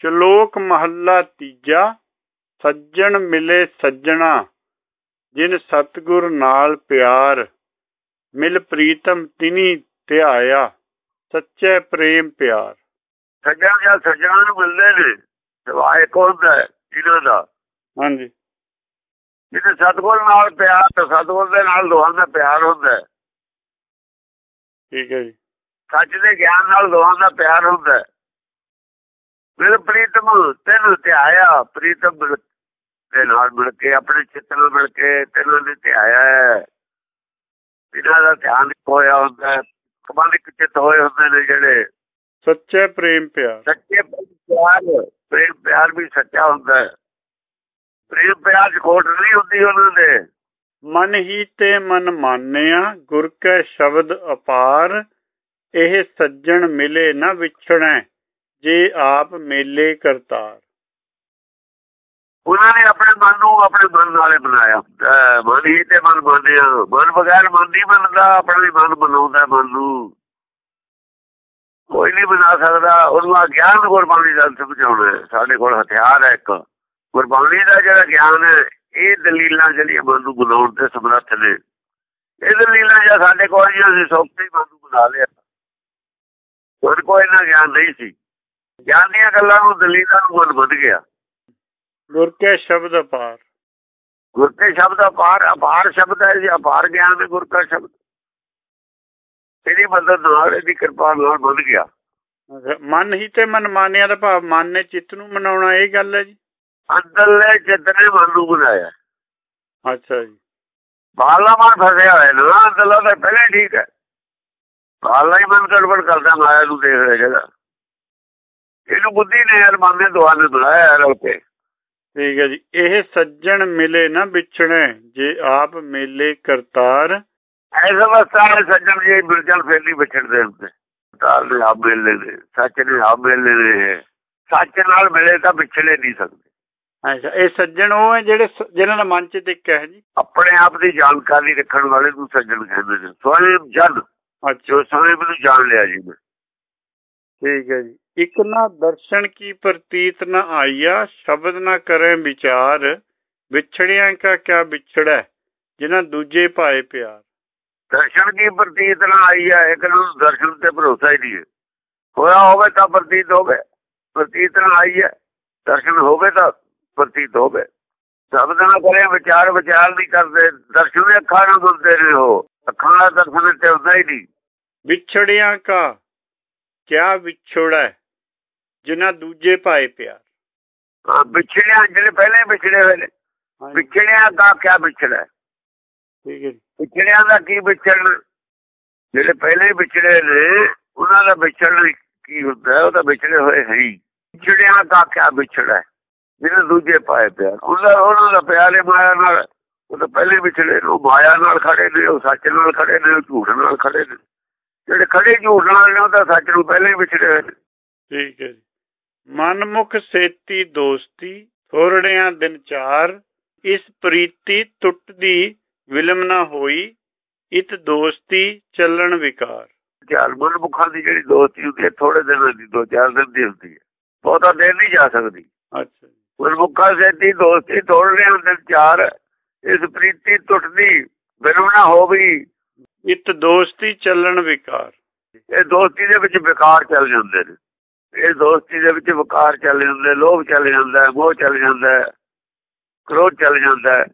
ਸ਼ਲੋਕ ਮਹੱਲਾ ਤੀਜਾ ਸੱਜਣ ਮਿਲੇ ਸੱਜਣਾ ਜਿਨ ਸਤਗੁਰ ਨਾਲ ਪਿਆਰ ਮਿਲ ਪ੍ਰੀਤਮ ਤਿਨੀ ਧਿਆਇਆ ਸੱਚੇ ਪ੍ਰੇਮ ਪਿਆਰ। ਸੱਜਣ ਜਾਂ ਸੱਜਣਾ ਨੂੰ ਮਿਲਦੇ ਨੇ ਸਵਾਏ ਕੋਲ ਦਾ ਇਹਨਾਂ ਦਾ। ਹਾਂਜੀ। ਜਿਹਦੇ ਸਤਗੁਰ ਨਾਲ ਪਿਆਰ ਤੇ ਸਤਗੁਰ ਦੇ ਨਾਲ ਦੋਹਾਂ ਦਾ ਪਿਆਰ ਹੁੰਦਾ ਹੈ। ਠੀਕ ਹੈ ਜੀ। ਸੱਚ ਦੇ ਗਿਆਨ ਨਾਲ ਦੋਹਾਂ ਦਾ ਪਿਆਰ ਹੁੰਦਾ ਮਿਲ ਪ੍ਰੀਤਮ ਤੈਨੂੰ ਧਿਆਇਆ ਪ੍ਰੀਤਮ ਦੇ ਨਾਲ ਮਿਲ ਕੇ ਆਪਣੇ ਚਿੱਤ ਨਾਲ ਮਿਲ ਕੇ ਤੈਨੂੰ ਨੇ ਧਿਆਇਆ ਹੈ। ਇਹਨਾਂ ਦਾ ਧਿਆਨ ਹੋਇਆ ਹੁੰਦਾ ਇੱਕ ਚਿੱਤ ਹੋਏ ਹੁੰਦੇ ਨੇ ਜਿਹੜੇ। ਸੱਚੇ ਪ੍ਰੇਮ ਪਿਆਰ। ਸੱਚੇ ਪਿਆਰ ਪ੍ਰੇਮ ਪਿਆਰ ਵੀ ਸੱਚਾ ਹੁੰਦਾ ਹੈ। ਪ੍ਰੇਮ ਪਿਆਰ ਚ ਖੋਟ ਨਹੀਂ ਹੁੰਦੀ ਉਹਨਾਂ ਦੇ। ਮਨ ਹੀ ਤੇ ਮਨ ਮਾਨਿਆ ਗੁਰ ਕੈ ਸ਼ਬਦ ਅਪਾਰ ਇਹ ਸੱਜਣ ਮਿਲੇ ਨਾ ਵਿਛੜੈ। ਜੇ ਆਪ ਮੇਲੇ ਕਰਤਾਰ। ਉਹਨਾਂ ਨੇ ਆਪਣੇ ਮਨ ਨੂੰ ਆਪਣੇ ਮਨ ਨਾਲੇ ਬਣਾਇਆ। ਮਨ ਹੀ ਤੇ ਮਨ ਬਣਿਆ ਮਨ ਬਗੈਰ ਮਨ ਨਹੀਂ ਬਣਦਾ, ਆਪਣਾ ਮਨ ਬਣਾਉਂਦਾ ਮਨ ਨੂੰ। ਕੋਈ ਨਹੀਂ ਬਣਾ ਸਕਦਾ। ਉਹਨੂੰ ਆ ਗਿਆਨ ਗੁਰਬਾਣੀ ਦਾ ਸਮਝਾਉਣਾ ਸਾਡੇ ਕੋਲ ਹਥਿਆਰ ਹੈ ਇੱਕ। ਗੁਰਬਾਣੀ ਦਾ ਜਿਹੜਾ ਗਿਆਨ ਹੈ, ਇਹ ਦਲੀਲਾਂ ਜਿਹੜੀਆਂ ਮਨ ਨੂੰ ਬਣਾਉਣ ਤੇ ਸਮਰੱਥ ਨੇ। ਇਹ ਦਲੀਲਾਂ ਜਾਂ ਸਾਡੇ ਕੋਲ ਹੀ ਅਸੀਂ ਸੌਖੀ ਮਨ ਨੂੰ ਬਣਾ ਲਿਆ। ਹੋਰ ਕੋਈ ਨਾ ਗਿਆਨ ਨਹੀਂ ਸੀ। ਗਿਆਨ ਦੀਆਂ ਗੱਲਾਂ ਨੂੰ ਦਲੀਲਾਂ ਨੂੰ ਮਨ ਬਣ ਗਿਆ। ਗੁਰ ਕੈ ਸ਼ਬਦ ਅਪਾਰ। ਗੁਰ ਕੇ ਸ਼ਬਦ ਅਪਾਰ ਅਪਾਰ ਸ਼ਬਦ ਹੈ ਜੀ ਅਪਾਰ ਗਿਆਨ ਹੈ ਗੁਰ ਕਾ ਸ਼ਬਦ। ਇਹਦੀ ਮਦਦ ਨਾਲ ਇਹਦੀ ਕਿਰਪਾ ਨਾਲ ਵੱਧ ਗਿਆ। ਮਨ ਹੀ ਤੇ ਮਨ ਮਾਨਿਆ ਦਾ ਭਾਵ ਮਨ ਨੇ ਚਿੱਤ ਨੂੰ ਮਨਾਉਣਾ ਇਹ ਗੱਲ ਹੈ ਜੀ? ਅੰਦਰਲੇ ਚਿੱਤਨੇ ਮਨ ਨੂੰ ਬਣਾਇਆ ਅੱਛਾ ਜੀ। ਬਾਹਰਲਾ ਮਨ ਫਸਿਆ ਹੋਇਆ ਨਾ ਅੰਦਰਲਾ ਤਾਂ ਪਹਿਲੇ ਠੀਕ ਹੈ। ਬਾਹਰਲਾ ਹੀ ਮਨ ਗੜਬੜ ਕਰਦਾ ਮਾਇਆ ਨੂੰ ਦੇਖ ਰਿਹਾ ਜਿਹੜਾ। ਇਹਨੂੰ ਬੁੱਧੀ ਨੇ ਯਾਰ ਮਨ ਦੇ ਨੇ ਬਣਾਇਆ ਹੈ ਰਲ ਕੇ ਠੀਕ ਹੈ ਜੀ। ਇਹ ਸੱਜਣ ਮਿਲੇ ਨਾ ਵਿਛੜੈ ਜੇ ਆਪ ਮੇਲੇ ਕਰਤਾਰ। ਐਸ ਅਵਸਥਾ ਵਿੱਚ ਸੱਜਣ ਜੀ ਬਿਰਜਲ ਫੇਲੀ ਵਿਛੜਦੇ ਹੁੰਦੇ ਤਾਲ ਨੇ ਆਪ ਮਿਲਦੇ ਨੇ ਸੱਚ ਨੇ ਆਪ ਮਿਲਦੇ ਨੇ ਸੱਚ ਨਾਲ ਮਿਲੇ ਤਾਂ ਵਿਛੜੇ ਨਹੀਂ ਸਕਦੇ। ਅੱਛਾ ਇਹ ਸੱਜਣ ਉਹ ਹੈ ਜਿਹੜੇ ਜਿਨ੍ਹਾਂ ਦਾ ਮਨ ਚ ਟਿਕਿਆ ਹੈ ਜੀ? ਆਪਣੇ ਆਪ ਦੀ ਜਾਣਕਾਰੀ ਰੱਖਣ ਵਾਲੇ ਨੂੰ ਸੱਜਣ ਕਹਿੰਦੇ ਨੇ। ਸਵੈਮ ਜਨ। ਅੱਛਾ। ਜੋ ਸਵੈਮ ਨੂੰ ਜਾਣ ਲਿਆ ਜੀ। ਠੀਕ ਹੈ ਜੀ। ਇੱਕ ਨਾ ਦਰਸ਼ਨ ਕੀ ਪ੍ਰਤੀਤ ਨਾ ਆਈਆ ਸ਼ਬਦ ਨਾ ਕਰੇ ਵਿਚਾਰ ਵਿਛੜਿਆਂ ਕਾ ਕਿਆ ਵਿਛੜੈ ਜਿਨ੍ਹਾਂ ਦੂਜੇ ਭਾਏ ਪਿਆਰ। ਦਰਸ਼ਨ ਕੀ ਪ੍ਰਤੀਤ ਨਾ ਆਈ ਹੈ ਇੱਕ ਨੂੰ ਦਰਸ਼ਨ ਤੇ ਭਰੋਸਾ ਹੀ ਨਹੀਂ ਹੈ। ਹੋਇਆ ਹੋਵੇ ਤਾਂ ਪ੍ਰਤੀਤ ਹੋਵੇ ਪ੍ਰਤੀਤ ਨਾ ਆਈ ਹੈ ਦਰਸ਼ਨ ਹੋਵੇ ਤਾਂ ਪ੍ਰਤੀਤ ਹੋਵੇ। ਸ਼ਬਦ ਨਾ ਕਰੇ ਵਿਚਾਰ ਵਿਚਾਰ ਨਹੀਂ ਕਰਦੇ ਦਰਸ਼ਨ ਦੇ ਅੱਖਾਂ ਨਾਲ ਬੁੱਧਦੇ ਨੇ ਉਹ ਅੱਖਾਂ ਨਾਲ ਦਰਸ਼ਨ ਤੇ ਹੁੰਦਾ ਹੀ ਨਹੀਂ। ਵਿਛੜਿਆਂ ਕਾ ਕਿਆ ਵਿਛੜੈ ਜਿਨ੍ਹਾਂ ਦੂਜੇ ਭਾਏ ਪਿਆਰ। ਹਾਂ, ਵਿਛੜਿਆ ਜਿਹੜੇ ਪਹਿਲੇ ਵਿਛੜੇ ਹੋਏ ਨੇ। ਵਿਛੜਿਆ ਦਾ ਕਿਆ ਵਿਛੜਾ? ਠੀਕ ਹੈ ਵਿਛੜਿਆਂ ਦਾ ਕੀ ਵਿਛੜਨ? ਜਿਹੜੇ ਪਹਿਲੇ ਵਿਛੜੇ ਨੇ ਉਹਨਾਂ ਦਾ ਵਿਛੜਨ ਕੀ ਹੁੰਦਾ? ਉਹ ਤਾਂ ਵਿਛੜੇ ਹੋਏ ਹੈ ਵਿਛੜਿਆਂ ਦਾ ਕਿਆ ਵਿਛੜਾ ਹੈ? ਜਿਹਨੇ ਦੂਜੇ ਪਾਏ ਪਿਆਰ। ਉਹਨਾਂ ਉਹਨਾਂ ਦਾ ਪਿਆਰ ਮਾਇਆ ਨਾਲ। ਉਹ ਤਾਂ ਪਹਿਲੇ ਵਿਛੜੇ ਨੇ। ਉਹ ਮਾਇਆ ਨਾਲ ਖੜੇ ਨੇ ਉਹ ਸੱਚ ਨਾਲ ਖੜੇ ਨੇ ਉਹ ਝੂਠ ਨਾਲ ਖੜੇ ਨੇ। ਜਿਹੜੇ ਖੜੇ ਝੂਠ ਨਾਲ ਨੇ ਉਹ ਤਾਂ ਸੱਚ ਨੂੰ ਪਹਿਲੇ ਵਿਛੜੇ ਹੋਏ ਠੀਕ ਹੈ ਮਨਮੁਖ ਸੇਤੀ ਦੋਸਤੀ ਥੋੜਿਆਂ ਦਿਨ ਚਾਰ ਇਸ ਪ੍ਰੀਤੀ ਟੁੱਟਦੀ ਵਿਲਮ ਨਾ ਹੋਈ ਇਤ ਦੋਸਤੀ ਚੱਲਣ ਵਿਕਾਰ। ਚਾਰ ਮਨ ਮੁਖਾਂ ਦੀ ਜਿਹੜੀ ਦੋਸਤੀ ਹੁੰਦੀ ਹੈ ਥੋੜੇ ਦਿਨਾਂ ਦੀ ਦੋ ਚਾਰ ਦਿਨ ਦੀ ਹੁੰਦੀ ਹੈ। ਬਹੁਤਾ ਦੇਰ ਨਹੀਂ ਜਾ ਸਕਦੀ। ਅੱਛਾ ਗੁਰਮੁਖਾਂ ਸੇਤੀ ਦੋਸਤੀ ਲਿਆ ਦਿਲ ਚਾਰ ਇਸ ਪ੍ਰੀਤੀ ਟੁੱਟਦੀ ਬਿਨੂ ਨਾ ਹੋਵੀ। ਇਤ ਦੋਸਤੀ ਚੱਲਣ ਵਿਕਾਰ। ਇਹ ਦੋਸਤੀ ਦੇ ਵਿੱਚ ਵਿਕਾਰ ਚੱਲ ਜਾਂਦੇ ਨੇ। ਇਹ ਦੋਸਤੀ ਦੇ ਵਿੱਚ ਵਿਕਾਰ ਚੱਲ ਜਾਂਦੇ ਲੋਭ ਚੱਲ ਜਾਂਦਾ ਮੋਹ ਚੱਲ ਜਾਂਦਾ ਕ੍ਰੋਧ ਚੱਲ ਜਾਂਦਾ।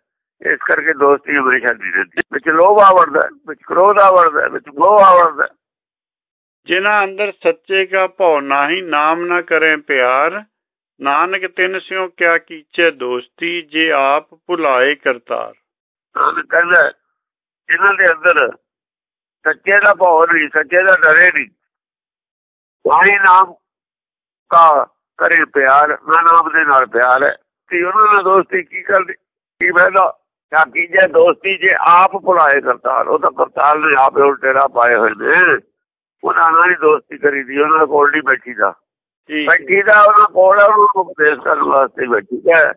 ਇਸ ਕਰਕੇ ਦੋਸਤੀ ਹਮੇਸ਼ਾ ਨਹੀਂ ਰਹਿੰਦੀ ਵਿੱਚ ਲੋਭ ਆਵੜਦਾ ਹੈ, ਵਿੱਚ ਕ੍ਰੋਧ ਆਵੜਦਾ ਹੈ, ਵਿੱਚ ਮੋਹ ਆਵੜਦਾ ਹੈ। ਜਿਨ੍ਹਾਂ ਅੰਦਰ ਸੱਚੇ ਕਾ ਭਉ ਨਾਹੀ ਨਾਮ ਨਾ ਕਰੇ ਪਿਆਰ ਨਾਨਕ ਤਿਨ ਸਿਓ ਕਿਆ ਕੀਚੇ ਦੋਸਤੀ ਜੇ ਆਪ ਭੁਲਾਏ ਕਰਤਾਰ ਨਾਨਕ ਕਹਿੰਦਾ ਇਹਨਾਂ ਦੇ ਅੰਦਰ ਸੱਚੇ ਦਾ ਭਾਵ ਨਹੀਂ ਸੱਚੇ ਦਾ ਡਰੇ ਨਹੀਂ ਵਾਹੀ ਨਾਮ ਕਾ ਕਰੇ ਪਿਆਰ ਨਾ ਨਾਮ ਦੇ ਨਾਲ ਪਿਆਰ ਹੈ। ਤੇ ਉਹਨਾਂ ਨਾਲ ਦੋਸਤੀ ਕੀ ਕਰਦੀ? ਕੀ ਫਾਇਦਾ? ਕਿਆ ਕੀਜੇ ਦੋਸਤੀ ਜੇ ਆਪ ਭੁਲਾਏ ਕਰਤਾਰ ਉਹ ਤਾਂ ਕਰਤਾਰ ਨੇ ਆਪ ਉਲਟੇਰਾ ਪਾਏ ਹੋਏ ਨੇ। ਉਹਨਾਂ ਨਾਲ ਹੀ ਦੋਸਤੀ ਕਰੀਦੀ ਉਹਨਾਂ ਕੋਲ ਨਹੀਂ ਬੈਠੀ ਦਾ। ਬੈਠੀ ਦਾ ਉਹਨਾਂ ਕੋਲ ਉਹਨੂੰ ਉਪਦੇਸ਼ ਕਰਨ ਵਾਸਤੇ ਬੈਠੀ ਹੈ।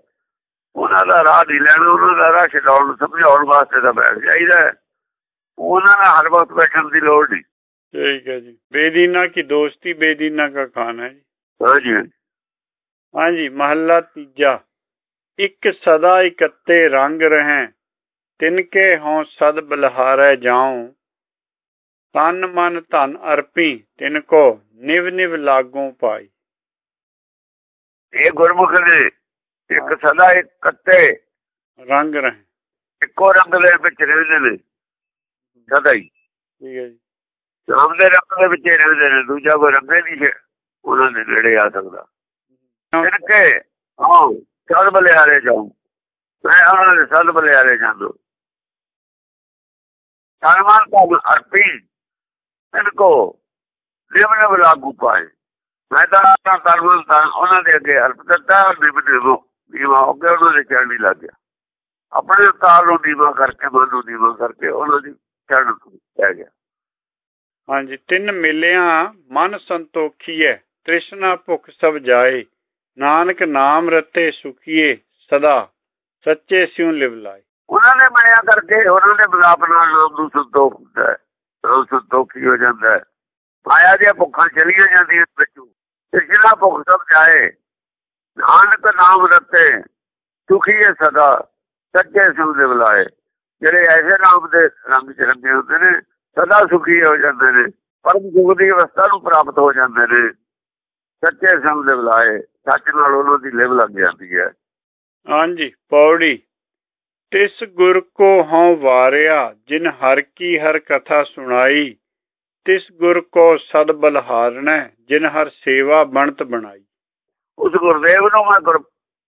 ਉਹਨਾਂ ਦਾ ਰਾਹ ਨਹੀਂ ਲੈਣਾ ਉਹਨਾਂ ਦਾ ਰਾਹ ਛਡਾਉਣ ਸਮਝਾਉਣ ਵਾਸਤੇ ਤਾਂ ਬੈਠ ਜਾਈਦਾ। ਉਹਨਾਂ ਨਾਲ ਹਰ ਵਕਤ ਬੈਠਣ ਦੀ ਲੋੜ ਨਹੀਂ। ਠੀਕ ਹੈ ਜੀ। ਬੇਦੀਨਾ ਕੀ ਦੋਸਤੀ ਬੇਦੀਨਾ ਕਾ ਖਾਨਾ ਹੈ ਜੀ। ਹਾਂਜੀ। ਹਾਂਜੀ ਮਹੱਲਾ ਤੀਜਾ। ਇੱਕ ਸਦਾ ਇਕੱਤੇ ਰੰਗ ਰਹਿ ਤਿਨਕੇ ਹੋਂ ਸਦ ਬਲਹਾਰੈ ਜਾਉ। ਤਨ ਮਨ ਧਨ ਅਰਪੀ ਤਿਨਕੋ ਨਿਵ ਨਿਵ ਲਾਗੂ ਪਾਈ। ਇਹ ਗੁਰਮੁਖ ਨੇ ਇੱਕ ਸਦਾ ਇਕੱਤੇ ਰੰਗ ਰਹਿ ਇੱਕੋ ਰੰਗ ਦੇ ਵਿੱਚ ਰਹਿੰਦੇ ਨੇ ਸਦਾ ਹੀ। ਠੀਕ ਹੈ ਜੀ। ਨਾਮ ਦੇ ਰੰਗ ਦੇ ਵਿੱਚ ਰਹਿੰਦੇ ਨੇ ਦੂਜਾ ਕੋਈ ਰੰਗ ਨਹੀਂ ਹੈ। ਉਹਨਾਂ ਦੇ ਨੇੜੇ ਆ ਸਕਦਾ। ਤਿਨਕੇ ਹਾਂ ਸਦ ਬਲਿਆਰੇ ਜਾਉ ਮੈਂ ਉਹਨਾਂ ਦੇ ਸਦ ਬਲਿਆਰੇ ਜਾਂਦੋ। ਸਨਮਾਨ ਤਾਂ ਅਰਪੀ ਇਨਕੋ ਨਿਮਨ ਬਲਾਗੂ ਪਾਏ। ਮੈਂ ਤਾਂ ਆਪਣਾ ਕਰਮਨ ਤਾਂ ਉਹਨਾਂ ਦੇ ਅੱਗੇ ਅਰਪ ਦਿੱਤਾ ਔਰ ਨਿਮ ਦੇਵੋ ਦੀਵਾ ਹੋ ਗਿਆ ਉਹਨਾਂ ਦੇ ਚੜ੍ਹਨੀ ਲੱਗ ਗਿਆ। ਆਪਣੇ ਤਾਲ ਨੂੰ ਦੀਵਾ ਕਰਕੇ ਮਨ ਨੂੰ ਦੀਵਾ ਕਰਕੇ ਉਹਨਾਂ ਦੀ ਚੜ੍ਹਨ ਪੈ ਗਿਆ। ਹਾਂਜੀ ਤਿੰਨ ਮਿਲਿਆ ਮਨ ਸੰਤੋਖੀਐ ਤ੍ਰਿਸ਼ਨਾ ਭੁਖ ਸਭ ਜਾਏ, ਨਾਨਕ ਨਾਮ ਰਤੇ ਸੁਖੀਏ ਸਦਾ, ਸੱਚੇ ਸਿਉ ਲਿਵ ਲਾਏ। ਉਹਨਾਂ ਨੇ ਮਾਇਆ ਕਰਕੇ ਉਹਨਾਂ ਦੇ ਬਲਾਪ ਨਾਲ ਨਾਮ ਨੂੰ ਸੰਤੋਖ ਹੁੰਦਾ ਹੈ। ਉਹ ਸੰਤੋਖੀ ਹੋ ਜਾਂਦਾ ਹੈ। ਮਾਇਆ ਦੀਆਂ ਭੁੱਖਾਂ ਚਲੀਆਂ ਜਾਂਦੀਆਂ ਵਿੱਚੋਂ। ਤ੍ਰਿਸ਼ਨਾ ਭੁੱਖ ਸਭ ਜਾਏ, ਨਾਨਕ ਨਾਮ ਰਤੇ ਸੁਖੀਏ ਸਦਾ, ਸੱਚੇ ਸਿਉ ਲਿਵ ਲਾਏ। ਜਿਹੜੇ ਐਸੇ ਨਾਮ ਦੇ ਰੰਗ ਚ ਰੰਗੇ ਹੁੰਦੇ ਨੇ, ਸਦਾ ਸੁਖੀ ਹੋ ਜਾਂਦੇ ਨੇ, ਪਰਮ ਸੁਖ ਦੀ ਅਵਸਥਾ ਨੂੰ ਪ੍ਰਾਪਤ ਹੋ ਜਾਂਦੇ ਨੇ। ਸੱਚੇ ਸੰਗ ਦੇ ਬੁਲਾਏ ਸੱਚ ਨਾਲ ਉਹਨਾਂ ਦੀ ਲਿਵ ਲੱਗ ਜਾਂਦੀ ਹੈ। ਹਾਂਜੀ ਪੌੜੀ। ਤਿਸ ਗੁਰ ਕੋ ਹਉ ਵਾਰਿਆ ਜਿਨ ਹਰ ਕੀ ਹਰ ਕਥਾ ਸੁਣਾਈ ਤਿਸ ਗੁਰ ਕੋ ਸਦ ਬਲਹਾਰਣੈ ਜਿਨ ਹਰ ਸੇਵਾ ਬਣਤ ਬਣਾਈ। ਉਸ ਗੁਰਦੇਵ ਨੂੰ ਮੈਂ ਗੁਰ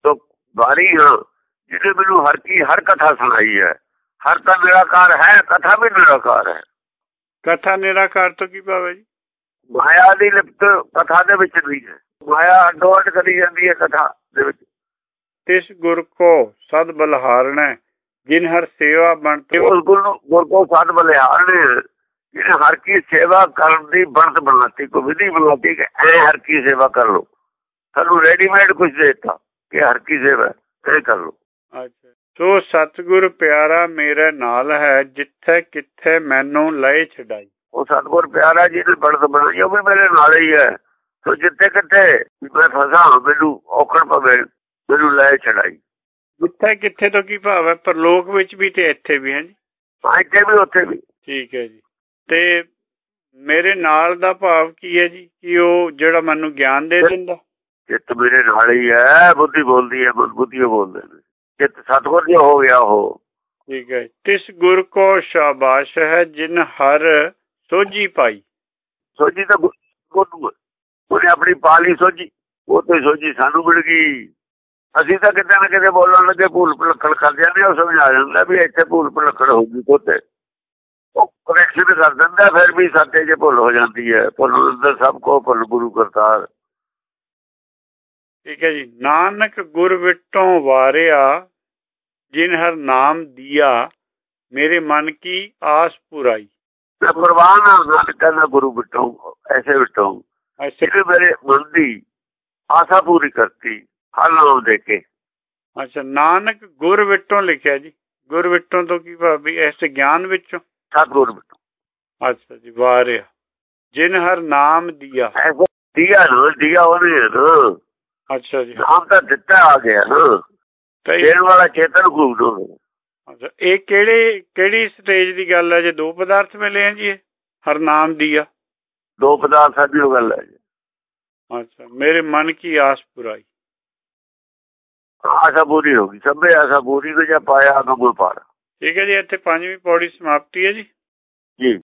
ਤੋਂ ਵਾਰੀ ਹਾਂ ਜਿਹਨੇ ਮੈਨੂੰ ਹਰ ਕੀ ਹਰ ਕਥਾ ਸੁਣਾਈ ਹੈ। ਹਰ ਤਾਂ ਨਿਰਾਕਾਰ ਹੈ ਕਥਾ ਵੀ ਨਿਰਾਕਾਰ ਹੈ। ਕਥਾ ਨਿਰਾਕਾਰ ਤੋਂ ਕੀ ਭਾਵ ਹੈ ਜੀ? ਮਾਇਆ ਦੀ ਲਿਪਤ ਕਥਾ ਦੇ ਵਿੱਚ ਨਹੀਂ ਹੈ। ਮਾਇਆ ਅੱਡੋ ਅੱਡ ਕਰੀ ਜਾਂਦੀ ਹੈ ਕਥਾ ਦੇ ਵਿੱਚ। ਤਿਸ ਗੁਰ ਕੋ ਸਦ ਬਲਹਾਰਣੈ ਜਿਨ ਹਰ ਸੇਵਾ ਬਣਤ ਉਸ ਗੁਰ ਨੂੰ ਗੁਰ ਕੋ ਸਾਧ ਬਲਿਹਾਰ ਨੇ ਜਿਹਨੇ ਹਰ ਕੀ ਸੇਵਾ ਕਰਨ ਦੀ ਬਣਤ ਬਣਾਤੀ ਕੋ ਵਿਧੀ ਬਣਾਤੀ ਕਿ ਐ ਹਰ ਕੀ ਸੇਵਾ ਕਰ ਲੋ ਸਾਨੂੰ ਰੈਡੀਮੇਡ ਕੁਝ ਦੇਤਾ ਕਿ ਹਰ ਕੀ ਸੇਵਾ ਇਹ ਕਰ ਲੋ ਅੱਛਾ। ਸੋ ਸਤਿਗੁਰ ਪਿਆਰਾ ਮੇਰੇ ਨਾਲ ਹੈ ਜਿੱਥੇ ਕਿੱਥੇ ਮੈਨੂੰ ਲਏ ਛਡਾਈ। ਉਹ ਸਤਗੁਰ ਪਿਆਰਾ ਜੀ ਨੇ ਬਣਤ ਬਣਾਈ ਉਹ ਵੀ ਮੇਰੇ ਨਾਲ ਹੀ ਹੈ ਸੋ ਜਿੱਥੇ ਕਿੱਥੇ ਮੈਂ ਫਸਾ ਮੈਨੂੰ ਔਖੜ ਪਵੇ ਮੈਨੂੰ ਲੈ ਛੜਾਈ ਜਿੱਥੇ ਕਿੱਥੇ ਤੋਂ ਕੀ ਭਾਵ ਹੈ? ਪਰਲੋਕ ਵਿੱਚ ਵੀ ਤੇ ਇੱਥੇ ਵੀ ਹੈ ਜੀ? ਇੱਥੇ ਵੀ ਉੱਥੇ ਵੀ। ਠੀਕ ਹੈ ਜੀ। ਤੇ ਮੇਰੇ ਨਾਲ ਦਾ ਭਾਵ ਕੀ ਹੈ ਜੀ? ਕਿ ਉਹ ਜਿਹੜਾ ਮੈਨੂੰ ਗਿਆਨ ਦੇ ਦਿੰਦਾ? ਚਿੱਤ ਮੇਰੇ ਨਾਲ ਹੀ ਹੈ ਬੁੱਧੀ ਬੋਲਦੀ ਹੈ ਬੁੱਧੀ ਬੋਲਦੇ ਨੇ। ਚਿੱਤ ਸਤਗੁਰ ਜੀ ਹੋ ਗਿਆ ਉਹ। ਠੀਕ ਹੈ ਤਿਸ ਗੁਰ ਕੋ ਸ਼ਾਬਾਸ਼ ਹੈ ਜਿਨ ਹਰ ਸੋਝੀ ਪਾਈ। ਸੋਝੀ ਤਾਂ ਗੁਰੂ ਉਹਨੇ ਆਪਣੀ ਪਾਲੀ ਸੋਝੀ। ਉਹ ਤੇ ਸੋਝੀ ਸਾਨੂੰ ਮਿਲ ਗਈ। ਅਸੀਂ ਤਾਂ ਕਿਤੇ ਨਾ ਕਿਤੇ ਬੋਲਣ ਲੱਗੇ ਭੂਲ ਭੁਲੱਕੜ ਕਰ ਜਾਂਦੇ ਉਹ ਸਮਝ ਆ ਜਾਂਦਾ ਵੀ ਇੱਥੇ ਭੂਲ ਭੁਲੱਕੜ ਹੋ ਗਈ ਕੋਤੇ। ਉਹ ਕਰੈਕਸ਼ਨ ਕਰ ਦਿੰਦਾ ਫਿਰ ਵੀ ਸਾਤੇ ਜੇ ਭੁੱਲ ਹੋ ਜਾਂਦੀ ਹੈ। ਭੁੱਲ ਅੰਦਰ ਸਭ ਕੋ ਭੁੱਲ ਗੁਰੂ ਕਰਤਾਰ। ਠੀਕ ਹੈ ਜੀ। ਨਾਨਕ ਗੁਰ ਵਿਟੋਂ ਵਾਰਿਆ ਜਿਨ ਹਰ ਨਾਮ ਦਿਆ ਮੇਰੇ ਮਨ ਕੀ ਆਸ ਪੁਰਾਈ। ਮੈਂ ਕੁਰਬਾਨ ਹਾਂ ਕਹਿੰਦਾ ਗੁਰੂ ਬਿਟੋ ਐਸੇ ਬਿਟੋ ਐਸੇ ਮੇਰੇ ਮਨ ਦੀ ਆਸਾ ਪੂਰੀ ਕਰਤੀ ਨਾਮ ਦੇ ਕੇ। ਅੱਛਾ ਨਾਨਕ ਗੁਰ ਵਿਟੋਂ ਲਿਖਿਆ ਜੀ। ਗੁਰ ਵਿਟੋਂ ਤੋਂ ਕੀ ਭਾਵ ਵੀ ਇਸ ਗਿਆਨ ਵਿੱਚੋਂ? ਸਤਗੁਰ ਬਿਟੋ ਅੱਛਾ ਜੀ ਵਾਰਿਆ। ਜਿਨ ਹਰ ਨਾਮ ਦਿਆ। ਦਿਆ ਨਾ ਦਿਆ ਉਹਨੇ ਨਾ। ਅੱਛਾ ਜੀ। ਨਾਮ ਤਾਂ ਦਿੱਤਾ ਆ ਗਿਆ ਨਾ। ਤੇ ਦੇਣ ਵਾਲਾ ਚੇਤਨ ਗੁਰੂ ਨੂੰ। ਇਹ ਕਿਹੜੇ ਕਿਹੜੀ ਸਟੇਜ ਦੀ ਗੱਲ ਹੈ? ਜੇ ਦੋ ਪਦਾਰਥ ਮਿਲੇ ਆ ਜੀ ਹਰ ਨਾਮ ਦਿਆ ਦੋ ਪਦਾਰਥਾਂ ਦੀ ਗੱਲ ਹੈ ਜੀ। ਅੱਛਾ ਮੇਰੇ ਮਨ ਕੀ ਆਸ ਪੁਰਾਈ। ਆਸਾ ਪੂਰੀ ਹੋ ਗਈ। ਸਭੇ ਆਸਾ ਪੂਰੀ ਕੋ ਜਾਂ ਪਾਇਆ ਅਗਮ ਪਾਰ ਠੀਕ ਹੈ ਜੀ ਇੱਥੇ ਪੰਜਵੀਂ ਪੌੜੀ ਸਮਾਪਤੀ ਹੈ ਜੀ।